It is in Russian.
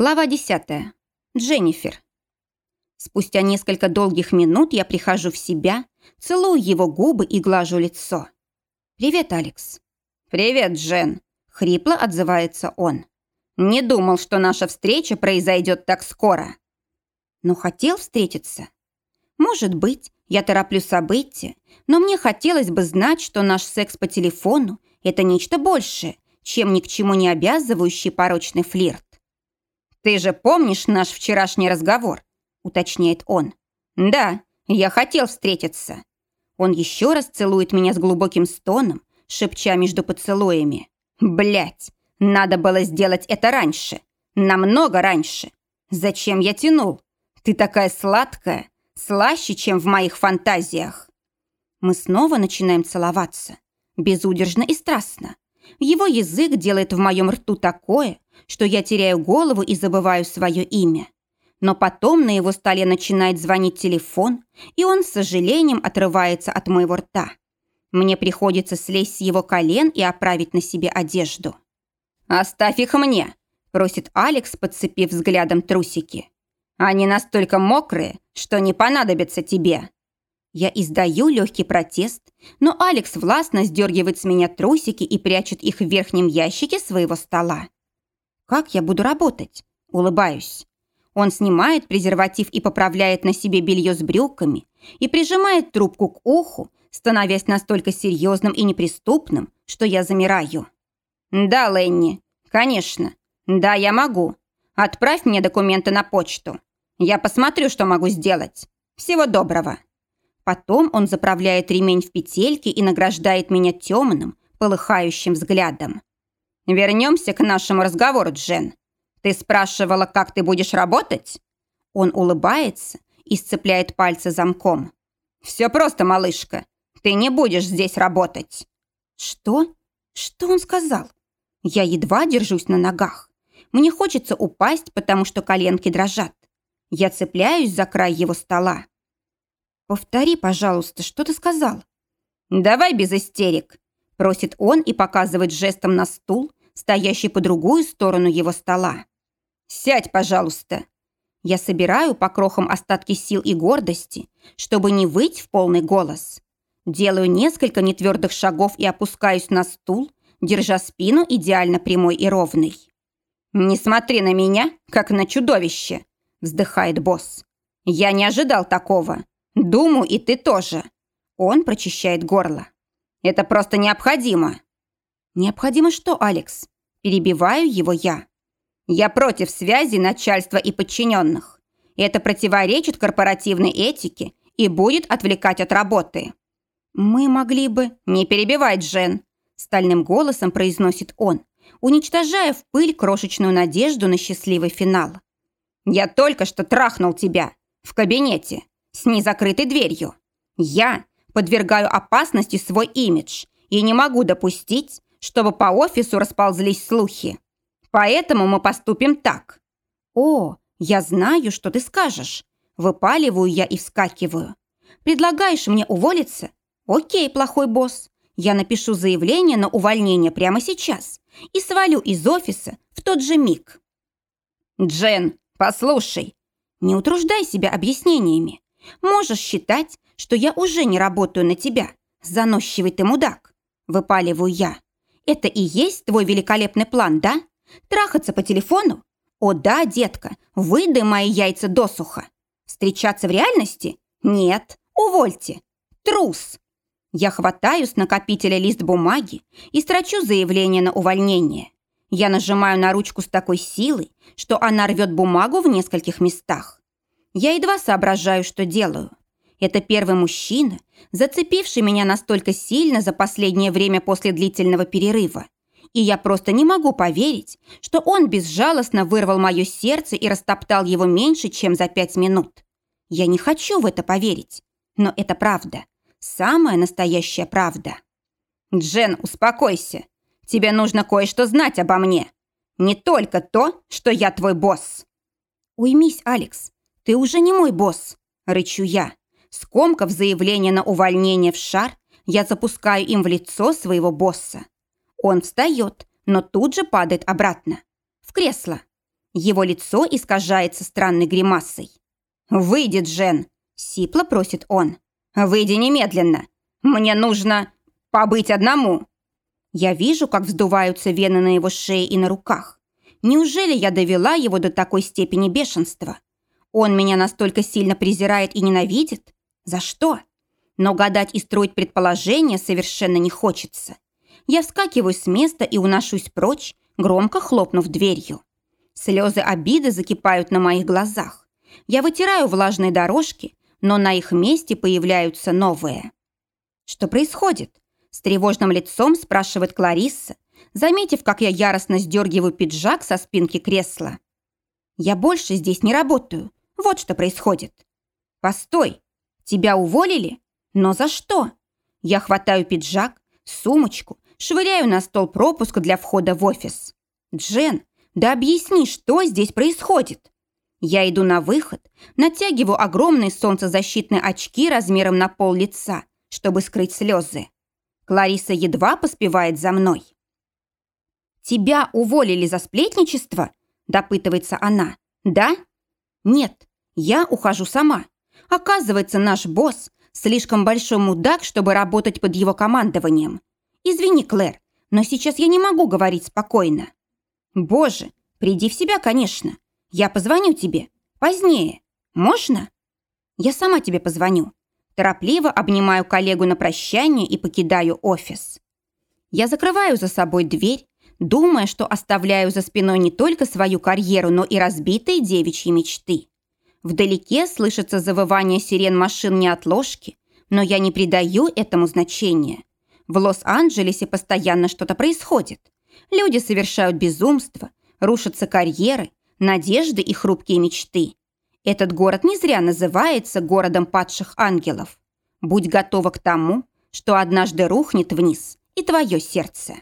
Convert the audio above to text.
Глава 10. Дженнифер. Спустя несколько долгих минут я прихожу в себя, целую его губы и глажу лицо. «Привет, Алекс». «Привет, Джен», — хрипло отзывается он. «Не думал, что наша встреча произойдет так скоро». «Но хотел встретиться?» «Может быть, я тороплю события, но мне хотелось бы знать, что наш секс по телефону – это нечто большее, чем ни к чему не обязывающий порочный флирт. «Ты же помнишь наш вчерашний разговор?» – уточняет он. «Да, я хотел встретиться». Он еще раз целует меня с глубоким стоном, шепча между поцелуями. Блять, надо было сделать это раньше. Намного раньше. Зачем я тянул? Ты такая сладкая, слаще, чем в моих фантазиях». Мы снова начинаем целоваться. Безудержно и страстно. Его язык делает в моем рту такое, что я теряю голову и забываю свое имя. Но потом на его столе начинает звонить телефон, и он с сожалением отрывается от моего рта. Мне приходится слезть с его колен и оправить на себе одежду. «Оставь их мне», – просит Алекс, подцепив взглядом трусики. «Они настолько мокрые, что не понадобятся тебе». Я издаю легкий протест, но Алекс властно сдергивает с меня трусики и прячет их в верхнем ящике своего стола. Как я буду работать? Улыбаюсь. Он снимает презерватив и поправляет на себе белье с брюками и прижимает трубку к уху, становясь настолько серьезным и неприступным, что я замираю. «Да, Ленни, конечно. Да, я могу. Отправь мне документы на почту. Я посмотрю, что могу сделать. Всего доброго». Потом он заправляет ремень в петельки и награждает меня темным, полыхающим взглядом. «Вернемся к нашему разговору, Джен. Ты спрашивала, как ты будешь работать?» Он улыбается и сцепляет пальцы замком. «Все просто, малышка. Ты не будешь здесь работать». «Что? Что он сказал?» Я едва держусь на ногах. Мне хочется упасть, потому что коленки дрожат. Я цепляюсь за край его стола. «Повтори, пожалуйста, что ты сказал?» «Давай без истерик», – просит он и показывает жестом на стул, стоящий по другую сторону его стола. «Сядь, пожалуйста». Я собираю по крохам остатки сил и гордости, чтобы не выть в полный голос. Делаю несколько нетвердых шагов и опускаюсь на стул, держа спину идеально прямой и ровной. «Не смотри на меня, как на чудовище», – вздыхает босс. «Я не ожидал такого. «Думаю, и ты тоже». Он прочищает горло. «Это просто необходимо». «Необходимо что, Алекс?» Перебиваю его я. «Я против связи начальства и подчиненных. Это противоречит корпоративной этике и будет отвлекать от работы». «Мы могли бы...» «Не перебивай, Джен», – стальным голосом произносит он, уничтожая в пыль крошечную надежду на счастливый финал. «Я только что трахнул тебя в кабинете с незакрытой дверью. Я подвергаю опасности свой имидж и не могу допустить, чтобы по офису расползлись слухи. Поэтому мы поступим так. О, я знаю, что ты скажешь. Выпаливаю я и вскакиваю. Предлагаешь мне уволиться? Окей, плохой босс. Я напишу заявление на увольнение прямо сейчас и свалю из офиса в тот же миг. Джен, послушай. Не утруждай себя объяснениями. Можешь считать, что я уже не работаю на тебя, заносчивый ты мудак. Выпаливаю я. Это и есть твой великолепный план, да? Трахаться по телефону? О да, детка, выдай мои яйца досуха. Встречаться в реальности? Нет, увольте. Трус. Я хватаю с накопителя лист бумаги и строчу заявление на увольнение. Я нажимаю на ручку с такой силой, что она рвет бумагу в нескольких местах. Я едва соображаю, что делаю. Это первый мужчина, зацепивший меня настолько сильно за последнее время после длительного перерыва. И я просто не могу поверить, что он безжалостно вырвал мое сердце и растоптал его меньше, чем за пять минут. Я не хочу в это поверить, но это правда. Самая настоящая правда. Джен, успокойся. Тебе нужно кое-что знать обо мне. Не только то, что я твой босс. Уймись, Алекс. «Ты уже не мой босс», – рычу я. Скомкав заявление на увольнение в шар, я запускаю им в лицо своего босса. Он встает, но тут же падает обратно. В кресло. Его лицо искажается странной гримасой. «Выйди, Джен!» – сипло просит он. «Выйди немедленно! Мне нужно побыть одному!» Я вижу, как вздуваются вены на его шее и на руках. Неужели я довела его до такой степени бешенства? Он меня настолько сильно презирает и ненавидит? За что? Но гадать и строить предположения совершенно не хочется. Я вскакиваю с места и уношусь прочь, громко хлопнув дверью. Слезы обиды закипают на моих глазах. Я вытираю влажные дорожки, но на их месте появляются новые. Что происходит? С тревожным лицом спрашивает Кларисса, заметив, как я яростно сдергиваю пиджак со спинки кресла. «Я больше здесь не работаю. Вот что происходит». «Постой! Тебя уволили? Но за что?» Я хватаю пиджак, сумочку, швыряю на стол пропуск для входа в офис. «Джен, да объясни, что здесь происходит?» Я иду на выход, натягиваю огромные солнцезащитные очки размером на пол лица, чтобы скрыть слезы. Клариса едва поспевает за мной. «Тебя уволили за сплетничество?» – допытывается она. «Да?» «Нет, я ухожу сама. Оказывается, наш босс слишком большой мудак, чтобы работать под его командованием. Извини, Клэр, но сейчас я не могу говорить спокойно». «Боже, приди в себя, конечно. Я позвоню тебе. Позднее. Можно?» «Я сама тебе позвоню». Торопливо обнимаю коллегу на прощание и покидаю офис. Я закрываю за собой дверь, думая, что оставляю за спиной не только свою карьеру, но и разбитые девичьи мечты. Вдалеке слышится завывание сирен машин неотложки, но я не придаю этому значения. В Лос-Анджелесе постоянно что-то происходит. Люди совершают безумство, рушатся карьеры, надежды и хрупкие мечты. Этот город не зря называется городом падших ангелов. Будь готова к тому, что однажды рухнет вниз и твое сердце.